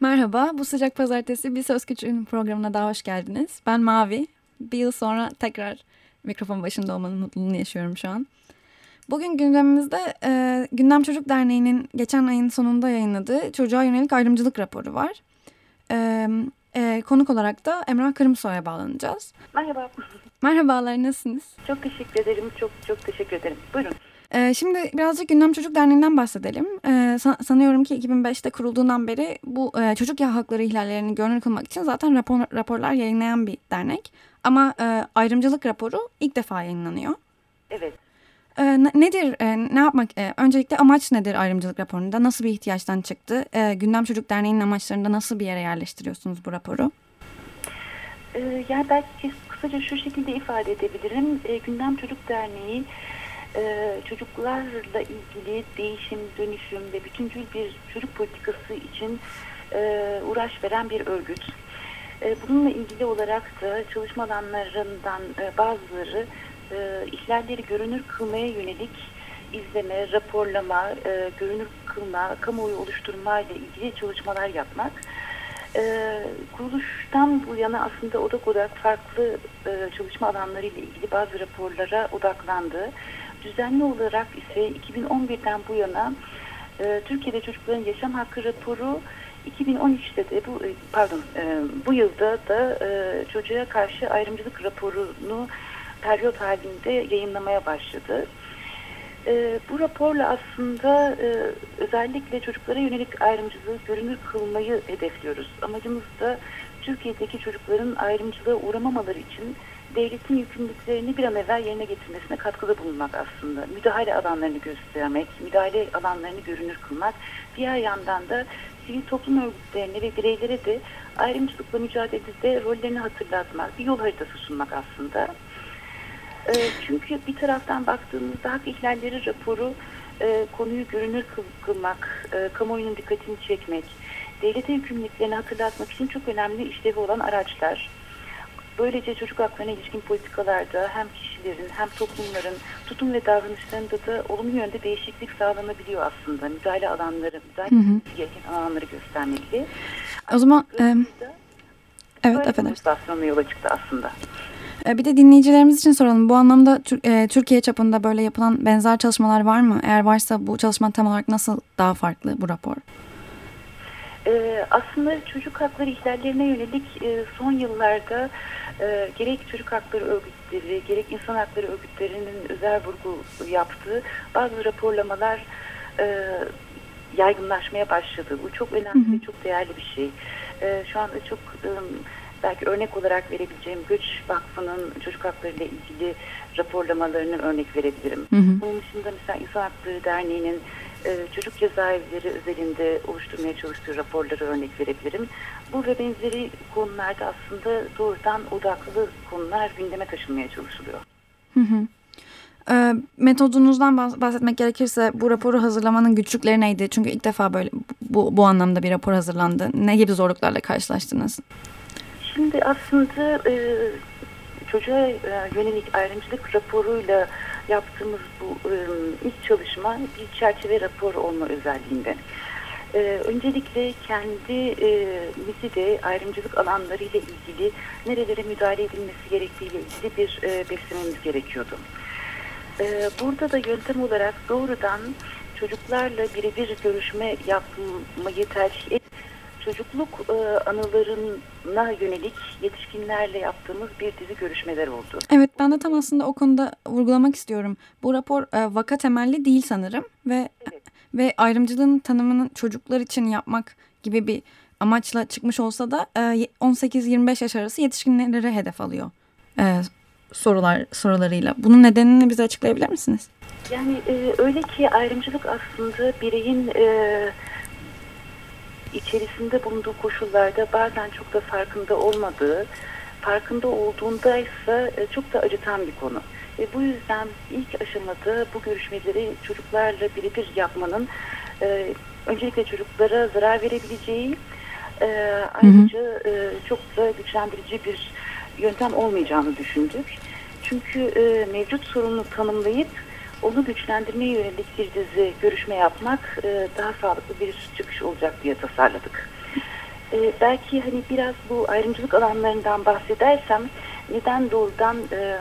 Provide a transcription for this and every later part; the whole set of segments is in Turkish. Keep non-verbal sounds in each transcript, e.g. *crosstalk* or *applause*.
Merhaba, bu sıcak pazartesi Bir Söz Küçüğün programına daha hoş geldiniz. Ben Mavi. Bir yıl sonra tekrar mikrofon başında olmanın mutluluğunu yaşıyorum şu an. Bugün gündemimizde e, Gündem Çocuk Derneği'nin geçen ayın sonunda yayınladığı çocuğa yönelik ayrımcılık raporu var. E, e, konuk olarak da Emrah Kırımsoy'a bağlanacağız. Merhaba. Merhabalar, nasılsınız? Çok teşekkür ederim. Çok çok teşekkür ederim. Buyurun. Ee, şimdi birazcık Gündem Çocuk Derneği'nden bahsedelim. Ee, san sanıyorum ki 2005'te kurulduğundan beri bu e, çocuk hakları ihlallerini görünür kılmak için zaten rapor, raporlar yayınlayan bir dernek. Ama e, ayrımcılık raporu ilk defa yayınlanıyor. Evet. Ee, nedir, e, ne yapmak, e, öncelikle amaç nedir ayrımcılık raporunda? Nasıl bir ihtiyaçtan çıktı? E, Gündem Çocuk Derneği'nin amaçlarında nasıl bir yere yerleştiriyorsunuz bu raporu? Ee, yani belki kısaca şu şekilde ifade edebilirim. E, Gündem Çocuk Derneği e, çocuklarla ilgili değişim, dönüşüm ve bütüncül bir çocuk politikası için e, uğraş veren bir örgüt. E, bununla ilgili olarak da çalışma alanlarından e, bazıları e, ihlalleri görünür kılmaya yönelik izleme, raporlama, görünür kılma, kamuoyu oluşturma ile ilgili çalışmalar yapmak. E, kuruluştan bu yana aslında odak odak farklı çalışma alanları ile ilgili bazı raporlara odaklandı. Düzenli olarak ise 2011'den bu yana e, Türkiye'de çocukların yaşam hakkı raporu 2013'te de bu e, pardon e, bu yılda da e, çocuğa karşı ayrımcılık raporunu periyot halinde yayınlamaya başladı. E, bu raporla aslında e, özellikle çocuklara yönelik ayrımcılığı görünür kılmayı hedefliyoruz. Amacımız da Türkiye'deki çocukların ayrımcılığa uğramamaları için devletin yükümlülüklerini bir an evvel yerine getirmesine katkıda bulunmak aslında. Müdahale alanlarını göstermek, müdahale alanlarını görünür kılmak. Diğer yandan da sivil toplum örgütlerine ve bireylere de ayrımcılıkla mücadelede rollerini hatırlatmak, bir yol haritası sunmak aslında. E, çünkü bir taraftan baktığımızda hak ihlalleri raporu e, konuyu görünür kıl, kılmak, e, kamuoyunun dikkatini çekmek, devlete yükümlülüklerini hatırlatmak için çok önemli işlevi olan araçlar. Böylece çocuk haklarına ilişkin politikalarda hem kişilerin hem toplumların tutum ve davranışlarında da olumlu yönde değişiklik sağlanabiliyor aslında. Müdahale alanları, müdahale gereken alanları göstermekle. O zaman... E, evet efendim. yola çıktı aslında. Bir de dinleyicilerimiz için soralım. Bu anlamda Türkiye çapında böyle yapılan benzer çalışmalar var mı? Eğer varsa bu çalışma tam olarak nasıl daha farklı bu rapor? Ee, aslında çocuk hakları ihlallerine yönelik e, son yıllarda e, gerek çocuk hakları örgütleri, gerek insan hakları örgütlerinin özel vurgu yaptığı bazı raporlamalar e, yaygınlaşmaya başladı. Bu çok önemli ve çok değerli bir şey. E, şu anda çok e, belki örnek olarak verebileceğim Göç Vakfı'nın çocuk hakları ile ilgili raporlamalarını örnek verebilirim. Hı hı. Bunun dışında mesela İnsan Hakları Derneği'nin e, çocuk cezaevleri özelinde oluşturmaya çalıştığı raporları örnek verebilirim. Bu ve benzeri konularda aslında doğrudan odaklı konular gündeme taşınmaya çalışılıyor. Hı hı. E, metodunuzdan bahsetmek gerekirse bu raporu hazırlamanın güçlükleri neydi? Çünkü ilk defa böyle bu, bu anlamda bir rapor hazırlandı. Ne gibi zorluklarla karşılaştınız? Şimdi aslında e, çocuğa e, yönelik ayrımcılık raporuyla yaptığımız bu e, çalışma bir çerçeve rapor olma özelliğinde. E, öncelikle kendi e, de ayrımcılık alanları ile ilgili nerelere müdahale edilmesi gerektiğiyle ilgili bir e, beslememiz gerekiyordu. E, burada da yöntem olarak doğrudan çocuklarla birebir görüşme yapmayı tercih et çocukluk e, anılarına yönelik yetişkinlerle yaptığımız bir dizi görüşmeler oldu. Evet ben de tam aslında o konuda vurgulamak istiyorum. Bu rapor e, vaka temelli değil sanırım ve evet. ve ayrımcılığın tanımını çocuklar için yapmak gibi bir amaçla çıkmış olsa da e, 18-25 yaş arası yetişkinlere hedef alıyor e, sorular sorularıyla. Bunun nedenini bize açıklayabilir misiniz? Yani e, öyle ki ayrımcılık aslında bireyin e, içerisinde bulunduğu koşullarda bazen çok da farkında olmadığı, farkında olduğunda ise e, çok da acıtan bir konu. Ve bu yüzden ilk aşamada bu görüşmeleri çocuklarla birebir yapmanın e, öncelikle çocuklara zarar verebileceği e, ayrıca e, çok da güçlendirici bir yöntem olmayacağını düşündük. Çünkü e, mevcut sorunu tanımlayıp onu güçlendirmeye yönelik bir dizi görüşme yapmak e, daha sağlıklı bir çıkış olacak diye tasarladık. e, belki hani biraz bu ayrımcılık alanlarından bahsedersem neden doğrudan e,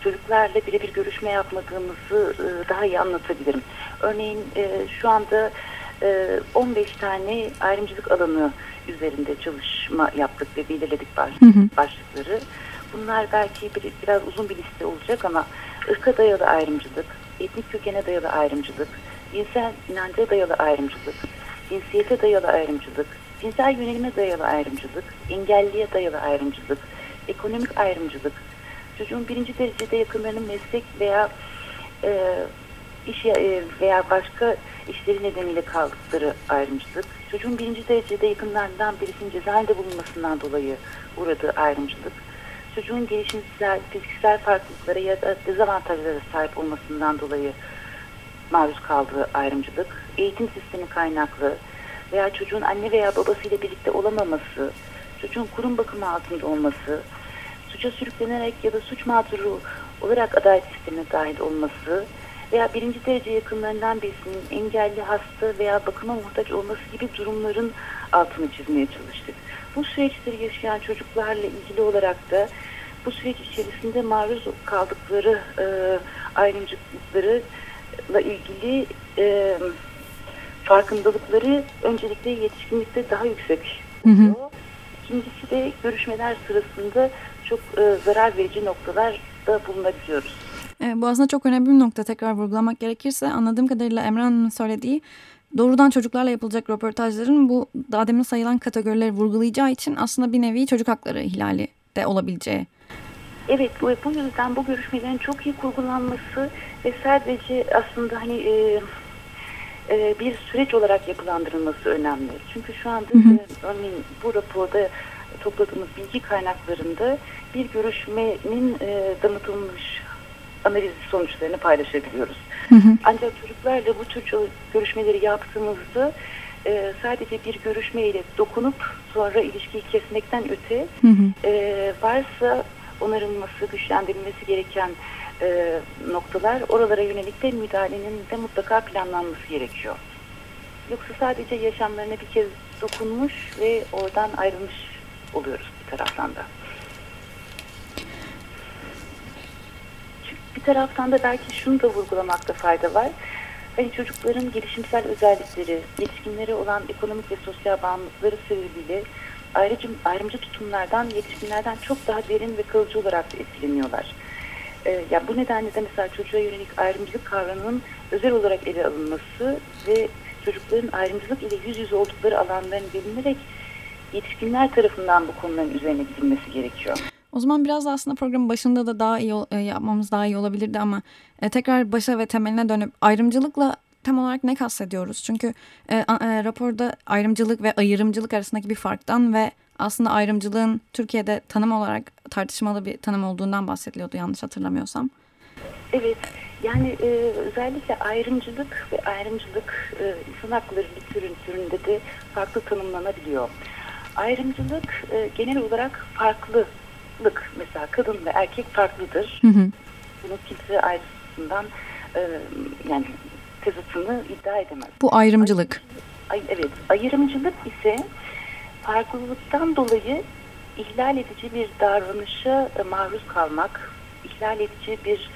çocuklarla birebir görüşme yapmadığımızı e, daha iyi anlatabilirim. Örneğin e, şu anda e, 15 tane ayrımcılık alanı üzerinde çalışma yaptık ve belirledik baş, hı hı. başlıkları. Bunlar belki bir, biraz uzun bir liste olacak ama ırka dayalı ayrımcılık, etnik kökene dayalı ayrımcılık, cinsel inanca dayalı ayrımcılık, cinsiyete dayalı ayrımcılık, cinsel yönelime dayalı ayrımcılık, engelliye dayalı ayrımcılık, ekonomik ayrımcılık, çocuğun birinci derecede yakınlarının meslek veya e, iş e, veya başka işleri nedeniyle kaldıkları ayrımcılık, çocuğun birinci derecede yakınlarından birisinin cezaevinde bulunmasından dolayı uğradığı ayrımcılık, çocuğun gelişimsel, fiziksel farklılıklara ya da dezavantajlara sahip olmasından dolayı maruz kaldığı ayrımcılık, eğitim sistemi kaynaklı veya çocuğun anne veya babasıyla birlikte olamaması, çocuğun kurum bakımı altında olması, suça sürüklenerek ya da suç mağduru olarak adalet sistemine dahil olması veya birinci derece yakınlarından birisinin engelli, hasta veya bakıma muhtaç olması gibi durumların altını çizmeye çalıştık. Bu süreçleri yaşayan çocuklarla ilgili olarak da bu süreç içerisinde maruz kaldıkları e, ayrımcılıklarla ilgili e, farkındalıkları öncelikle yetişkinlikte daha yüksek oluyor. Hı hı. İkincisi de görüşmeler sırasında çok e, zarar verici noktalarda bulunabiliyoruz. E, bu aslında çok önemli bir nokta tekrar vurgulamak gerekirse anladığım kadarıyla Emran'ın söylediği doğrudan çocuklarla yapılacak röportajların bu daha demin sayılan kategorileri vurgulayacağı için aslında bir nevi çocuk hakları ihlali de olabileceği. Evet bu, bu yüzden bu görüşmelerin çok iyi kurgulanması ve sadece aslında hani e, e, bir süreç olarak yapılandırılması önemli. Çünkü şu anda hı hı. E, örneğin bu raporda topladığımız bilgi kaynaklarında bir görüşmenin e, damıtılmış analiz sonuçlarını paylaşabiliyoruz. Hı hı. Ancak çocuklarla bu tür görüşmeleri yaptığımızda e, sadece bir görüşmeyle dokunup sonra ilişkiyi kesmekten öte hı hı. E, varsa onarılması, güçlendirilmesi gereken e, noktalar oralara yönelik de müdahalenin de mutlaka planlanması gerekiyor. Yoksa sadece yaşamlarına bir kez dokunmuş ve oradan ayrılmış oluyoruz bir taraftan da. Bir taraftan da belki şunu da vurgulamakta fayda var. Hani çocukların gelişimsel özellikleri, yetişkinlere olan ekonomik ve sosyal bağımlılıkları sebebiyle ayrıcı, ayrımcı tutumlardan, yetişkinlerden çok daha derin ve kalıcı olarak etkileniyorlar. Ee, ya bu nedenle de mesela çocuğa yönelik ayrımcılık kavramının özel olarak ele alınması ve çocukların ayrımcılık ile yüz yüze oldukları alanların bilinerek yetişkinler tarafından bu konuların üzerine gidilmesi gerekiyor. O zaman biraz da aslında programın başında da daha iyi e, yapmamız daha iyi olabilirdi ama e, tekrar başa ve temeline dönüp ayrımcılıkla tam olarak ne kastediyoruz? Çünkü e, e, raporda ayrımcılık ve ayırımcılık arasındaki bir farktan ve aslında ayrımcılığın Türkiye'de tanım olarak tartışmalı bir tanım olduğundan bahsediliyordu yanlış hatırlamıyorsam. Evet, yani e, özellikle ayrımcılık ve ayrımcılık e, insan hakları literatüründe de farklı tanımlanabiliyor. Ayrımcılık e, genel olarak farklılık. Mesela kadın ve erkek farklıdır. Hı hı. Bunu kimse ayrısından e, yani tezatını iddia edemez. Bu ayrımcılık. Ay, evet, ayrımcılık ise farklılıktan dolayı ihlal edici bir davranışa e, maruz kalmak, ihlal edici bir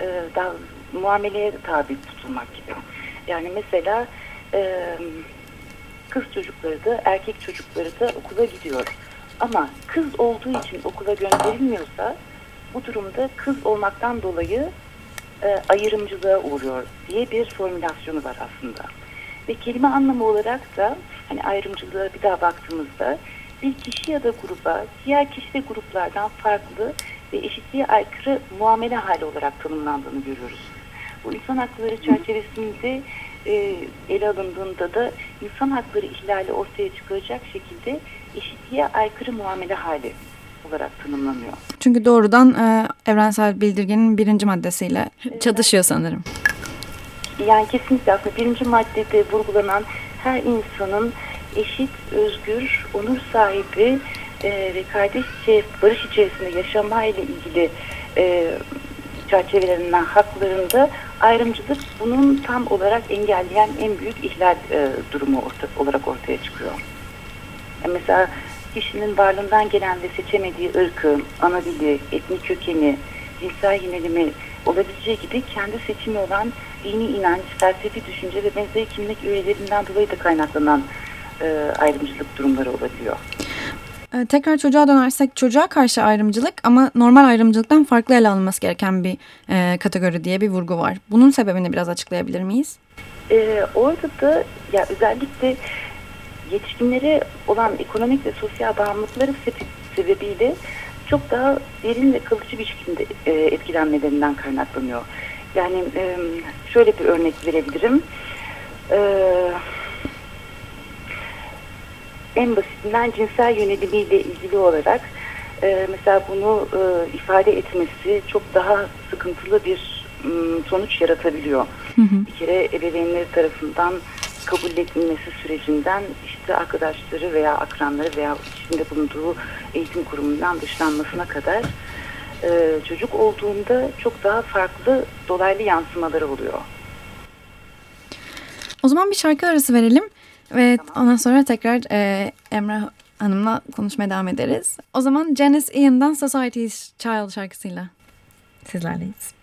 e, da, muameleye tabi tutulmak gibi. Yani mesela e, kız çocukları da erkek çocukları da okula gidiyor. Ama kız olduğu için okula gönderilmiyorsa bu durumda kız olmaktan dolayı e, ayrımcılığa uğruyor diye bir formülasyonu var aslında. Ve kelime anlamı olarak da hani ayrımcılığa bir daha baktığımızda bir kişi ya da gruba diğer kişi ve gruplardan farklı ve eşitliğe aykırı muamele hali olarak tanımlandığını görüyoruz. Bu insan hakları çerçevesinde e, ele alındığında da insan hakları ihlali ortaya çıkacak şekilde eşitliğe aykırı muamele hali olarak tanımlanıyor. Çünkü doğrudan e, evrensel bildirgenin birinci maddesiyle çatışıyor sanırım. Yani kesinlikle aslında birinci maddede vurgulanan her insanın eşit, özgür, onur sahibi e, ve kardeşçe barış içerisinde yaşama ile ilgili e, çerçevelerinden haklarında ayrımcılık bunun tam olarak engelleyen en büyük ihlal e, durumu orta, olarak ortaya çıkıyor. mesela kişinin varlığından gelen ve seçemediği ırkı, ana dili, etnik kökeni, cinsel yönelimi olabileceği gibi kendi seçimi olan dini inanç, felsefi düşünce ve benzeri kimlik üyelerinden dolayı da kaynaklanan e, ayrımcılık durumları olabiliyor. Ee, tekrar çocuğa dönersek çocuğa karşı ayrımcılık ama normal ayrımcılıktan farklı ele alınması gereken bir e, kategori diye bir vurgu var. Bunun sebebini biraz açıklayabilir miyiz? Ee, orada da ya özellikle yetişkinlere olan ekonomik ve sosyal bağımlılıkları sebebiyle çok daha derin ve kalıcı bir şekilde e, etkilenmelerinden kaynaklanıyor. Yani e, şöyle bir örnek verebilirim. Eee en basitinden cinsel yönelimiyle ilgili olarak e, mesela bunu e, ifade etmesi çok daha sıkıntılı bir sonuç yaratabiliyor. Hı hı. Bir kere ebeveynleri tarafından kabul edilmesi sürecinden işte arkadaşları veya akranları veya içinde bulunduğu eğitim kurumundan dışlanmasına kadar e, çocuk olduğunda çok daha farklı dolaylı yansımaları oluyor. O zaman bir şarkı arası verelim. Ve tamam. ondan sonra tekrar e, Emre Hanım'la konuşmaya devam ederiz. O zaman Janice Ian'dan Society's Child şarkısıyla sizlerleyiz.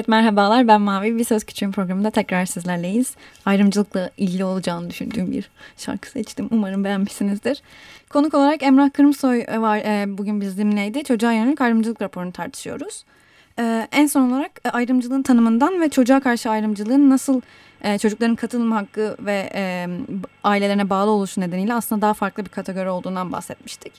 Evet merhabalar ben Mavi. Bir Söz Küçüğün programında tekrar sizlerleyiz. Ayrımcılıkla ilgili olacağını düşündüğüm bir şarkı seçtim. Umarım beğenmişsinizdir. Konuk olarak Emrah Kırımsoy var e, bugün bizimleydi. Çocuğa yönelik ayrımcılık raporunu tartışıyoruz. E, en son olarak e, ayrımcılığın tanımından ve çocuğa karşı ayrımcılığın nasıl e, çocukların katılım hakkı ve e, ailelerine bağlı oluşu nedeniyle aslında daha farklı bir kategori olduğundan bahsetmiştik.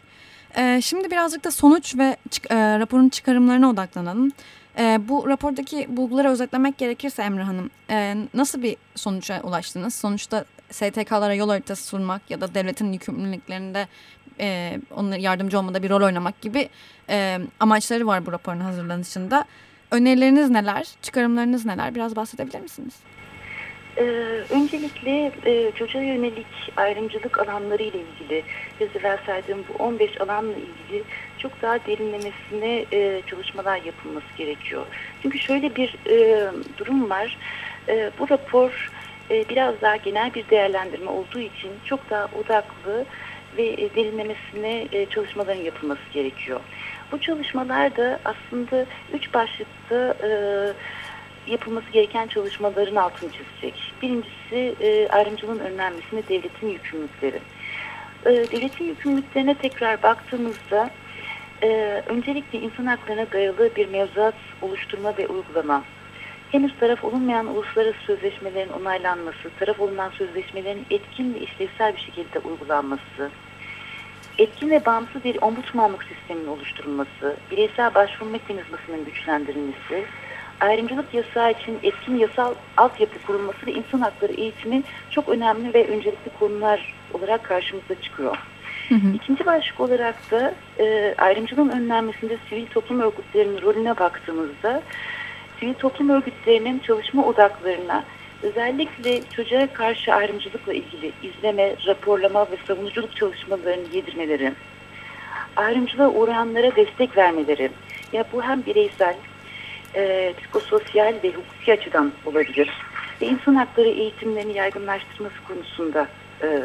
E, şimdi birazcık da sonuç ve e, raporun çıkarımlarına odaklanalım. E, bu rapordaki bulguları özetlemek gerekirse Emre Hanım, e, nasıl bir sonuca ulaştınız? Sonuçta STK'lara yol haritası sunmak ya da devletin yükümlülüklerinde e, onlara yardımcı olmada bir rol oynamak gibi e, amaçları var bu raporun hazırlanışında. Önerileriniz neler, çıkarımlarınız neler? Biraz bahsedebilir misiniz? Ee, öncelikle e, çocuğa yönelik ayrımcılık alanları ile ilgili, biraz evvel saydığım bu 15 alanla ilgili çok daha derinlemesine e, çalışmalar yapılması gerekiyor. Çünkü şöyle bir e, durum var, bu rapor biraz daha genel bir değerlendirme olduğu için çok daha odaklı ve derinlemesine çalışmaların yapılması gerekiyor. Bu çalışmalar da aslında üç başlıkta e, yapılması gereken çalışmaların altını çizecek. Birincisi e, ayrımcılığın önlenmesinde devletin yükümlülükleri. E, devletin yükümlülüklerine tekrar baktığımızda e, öncelikle insan haklarına dayalı bir mevzuat oluşturma ve uygulama, henüz taraf olunmayan uluslararası sözleşmelerin onaylanması, taraf olunan sözleşmelerin etkin ve işlevsel bir şekilde uygulanması, etkin ve bağımsız bir ombudsmanlık sisteminin oluşturulması, bireysel başvuru mekanizmasının güçlendirilmesi, ayrımcılık yasağı için etkin yasal altyapı kurulması ve insan hakları eğitimi çok önemli ve öncelikli konular olarak karşımıza çıkıyor. Hı hı. İkinci başlık olarak da e, ayrımcılığın önlenmesinde sivil toplum örgütlerinin rolüne baktığımızda sivil toplum örgütlerinin çalışma odaklarına özellikle çocuğa karşı ayrımcılıkla ilgili izleme, raporlama ve savunuculuk çalışmalarını yedirmeleri, ayrımcılığa uğrayanlara destek vermeleri, ya bu hem bireysel, e, psikososyal ve hukuki açıdan olabilir. Ve insan hakları eğitimlerini yaygınlaştırması konusunda e,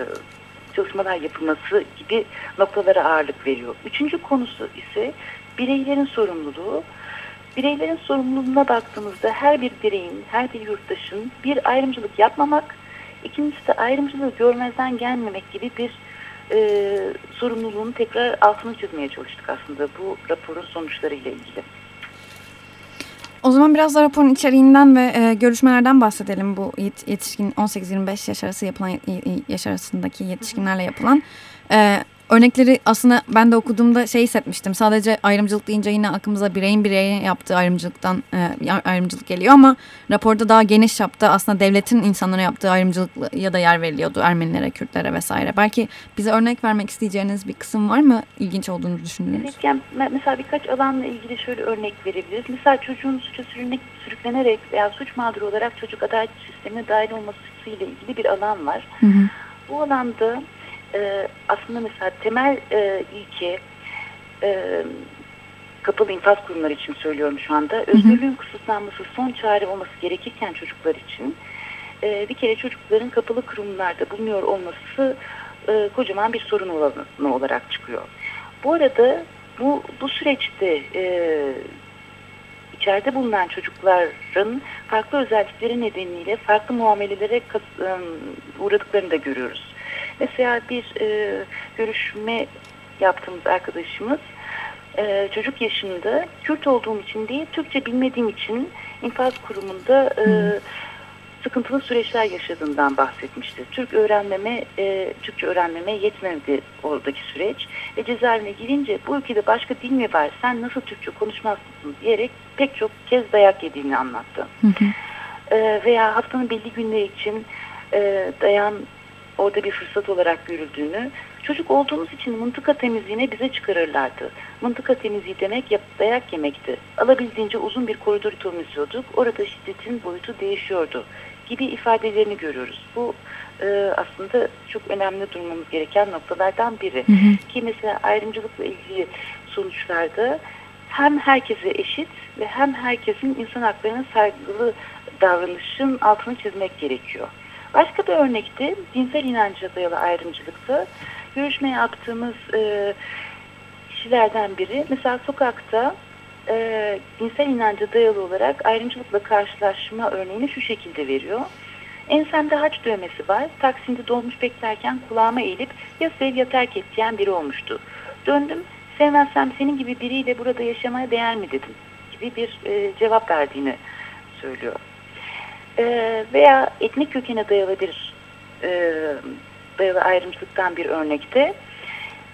çalışmalar yapılması gibi noktalara ağırlık veriyor. Üçüncü konusu ise bireylerin sorumluluğu. Bireylerin sorumluluğuna baktığımızda her bir bireyin, her bir yurttaşın bir ayrımcılık yapmamak, ikincisi de ayrımcılığı görmezden gelmemek gibi bir e, sorumluluğunu tekrar altını çizmeye çalıştık aslında bu raporun sonuçlarıyla ilgili. O zaman biraz da raporun içeriğinden ve e, görüşmelerden bahsedelim. Bu yet, yetişkin 18-25 yaş arası yapılan yaş arasındaki yetişkinlerle yapılan. E, örnekleri aslında ben de okuduğumda şey hissetmiştim. Sadece ayrımcılık deyince yine aklımıza bireyin bireye yaptığı ayrımcılıktan e, ayrımcılık geliyor ama raporda daha geniş çapta aslında devletin insanlara yaptığı ayrımcılık ya da yer veriliyordu Ermenilere, Kürtlere vesaire. Belki bize örnek vermek isteyeceğiniz bir kısım var mı ilginç olduğunu düşündüğünüz? Evet, yani mesela birkaç alanla ilgili şöyle örnek verebiliriz. Mesela çocuğun suça sürüklenerek veya suç mağduru olarak çocuk adalet sistemine dahil olması ile ilgili bir alan var. Hı hı. Bu alanda e, aslında mesela temel e, ilke e, kapalı infaz kurumları için söylüyorum şu anda. Özgürlüğün kısıtlanması son çare olması gerekirken çocuklar için e, bir kere çocukların kapalı kurumlarda bulunuyor olması e, kocaman bir sorun olanı olarak çıkıyor. Bu arada bu, bu süreçte e, içeride bulunan çocukların farklı özellikleri nedeniyle farklı muamelelere uğradıklarını da görüyoruz. Mesela bir e, görüşme yaptığımız arkadaşımız e, çocuk yaşında Kürt olduğum için değil Türkçe bilmediğim için infaz kurumunda e, sıkıntılı süreçler yaşadığından bahsetmişti. Türk öğrenmeme, e, Türkçe öğrenmeme yetmedi oradaki süreç. Ve cezaevine girince bu ülkede başka dil mi var sen nasıl Türkçe konuşmazsın diyerek pek çok kez dayak yediğini anlattı. Hı hı. E, veya haftanın belli günleri için e, dayan orada bir fırsat olarak görüldüğünü, çocuk olduğumuz için mıntıka temizliğine bize çıkarırlardı. Mıntıka temizliği demek dayak yemekti. Alabildiğince uzun bir koridor temizliyorduk. Orada şiddetin boyutu değişiyordu gibi ifadelerini görüyoruz. Bu e, aslında çok önemli durmamız gereken noktalardan biri. Hı hı. Ki mesela ayrımcılıkla ilgili sonuçlarda hem herkese eşit ve hem herkesin insan haklarına saygılı davranışın altını çizmek gerekiyor. Başka bir örnekte cinsel inanca dayalı ayrımcılıkta görüşme yaptığımız e, kişilerden biri mesela sokakta e, cinsel inanca dayalı olarak ayrımcılıkla karşılaşma örneğini şu şekilde veriyor. Ensemde haç dövmesi var. Taksim'de dolmuş beklerken kulağıma eğilip ya sev ya terk et diyen biri olmuştu. Döndüm sevmezsem senin gibi biriyle burada yaşamaya değer mi dedim gibi bir e, cevap verdiğini söylüyor e, veya etnik kökene dayalı bir e, dayalı ayrımcılıktan bir örnekte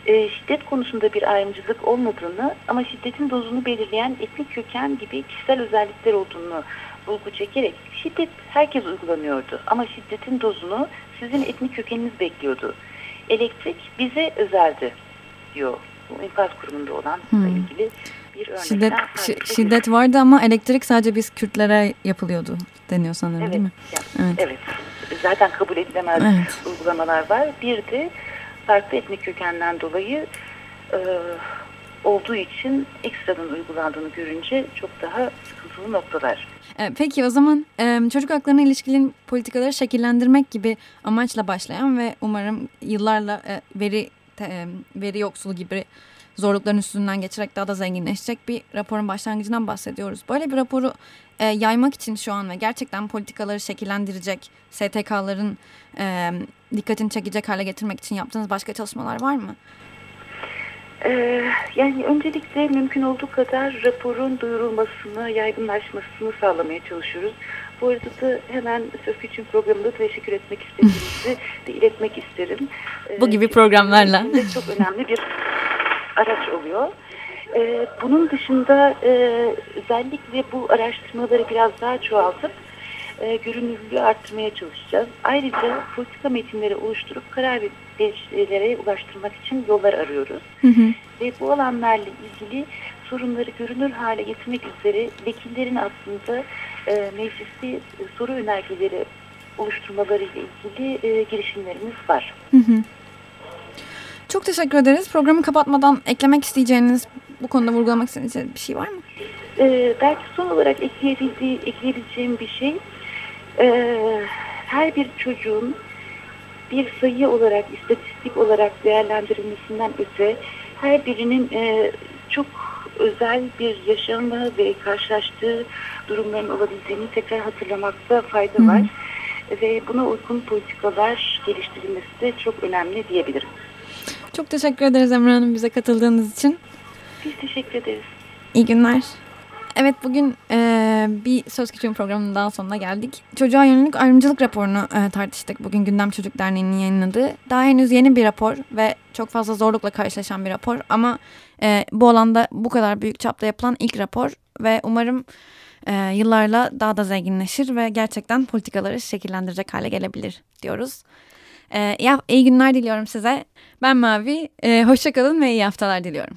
e, şiddet konusunda bir ayrımcılık olmadığını ama şiddetin dozunu belirleyen etnik köken gibi kişisel özellikler olduğunu vurgu çekerek şiddet herkes uygulanıyordu ama şiddetin dozunu sizin etnik kökeniniz bekliyordu. Elektrik bize özeldi diyor bu infaz kurumunda olan hmm. ilgili bir örnek. Şiddet, şiddet vardı ama elektrik sadece biz Kürtlere yapılıyordu deniyor sanırım evet, değil mi? Yani, evet. evet. Zaten kabul edilemez evet. uygulamalar var. Bir de farklı etnik kökenden dolayı e, olduğu için ekstradan uygulandığını görünce çok daha sıkıntılı noktalar. E, peki o zaman e, çocuk haklarına ilişkin politikaları şekillendirmek gibi amaçla başlayan ve umarım yıllarla e, veri veri yoksulu gibi zorlukların üstünden geçerek daha da zenginleşecek bir raporun başlangıcından bahsediyoruz. Böyle bir raporu e, yaymak için şu an ve gerçekten politikaları şekillendirecek STK'ların e, dikkatini çekecek hale getirmek için yaptığınız başka çalışmalar var mı? Ee, yani öncelikle mümkün olduğu kadar raporun duyurulmasını, yaygınlaşmasını sağlamaya çalışıyoruz. Bu arada da hemen Söz Küçüğün programında teşekkür etmek istediğimizi de iletmek isterim. *laughs* Bu gibi programlarla. Çok önemli bir araç oluyor. Ee, bunun dışında e, özellikle bu araştırmaları biraz daha çoğaltıp e, görünürlüğü arttırmaya çalışacağız. Ayrıca politika metinleri oluşturup karar vericilere ulaştırmak için yollar arıyoruz. Hı hı. Ve bu alanlarla ilgili sorunları görünür hale getirmek üzere vekillerin aslında e, mecliste soru önergeleri oluşturmaları ile ilgili e, girişimlerimiz var. Hı hı. Çok teşekkür ederiz. Programı kapatmadan eklemek isteyeceğiniz, bu konuda vurgulamak istediğiniz bir şey var mı? Ee, belki son olarak ekleyebildiği, ekleyebileceğim bir şey, e, her bir çocuğun bir sayı olarak, istatistik olarak değerlendirilmesinden öte her birinin e, çok özel bir yaşamı ve karşılaştığı durumların olabileceğini tekrar hatırlamakta fayda Hı -hı. var. Ve buna uygun politikalar geliştirilmesi de çok önemli diyebilirim. Çok teşekkür ederiz Emre Hanım bize katıldığınız için. Biz teşekkür ederiz. İyi günler. Evet bugün e, bir Söz Küçüğün programının daha sonuna geldik. Çocuğa yönelik ayrımcılık raporunu e, tartıştık. Bugün Gündem Çocuk Derneği'nin yayınladığı. Daha henüz yeni bir rapor ve çok fazla zorlukla karşılaşan bir rapor. Ama e, bu alanda bu kadar büyük çapta yapılan ilk rapor. Ve umarım e, yıllarla daha da zenginleşir ve gerçekten politikaları şekillendirecek hale gelebilir diyoruz. E, iyi, günler diliyorum size. Ben Mavi. E, Hoşçakalın ve iyi haftalar diliyorum.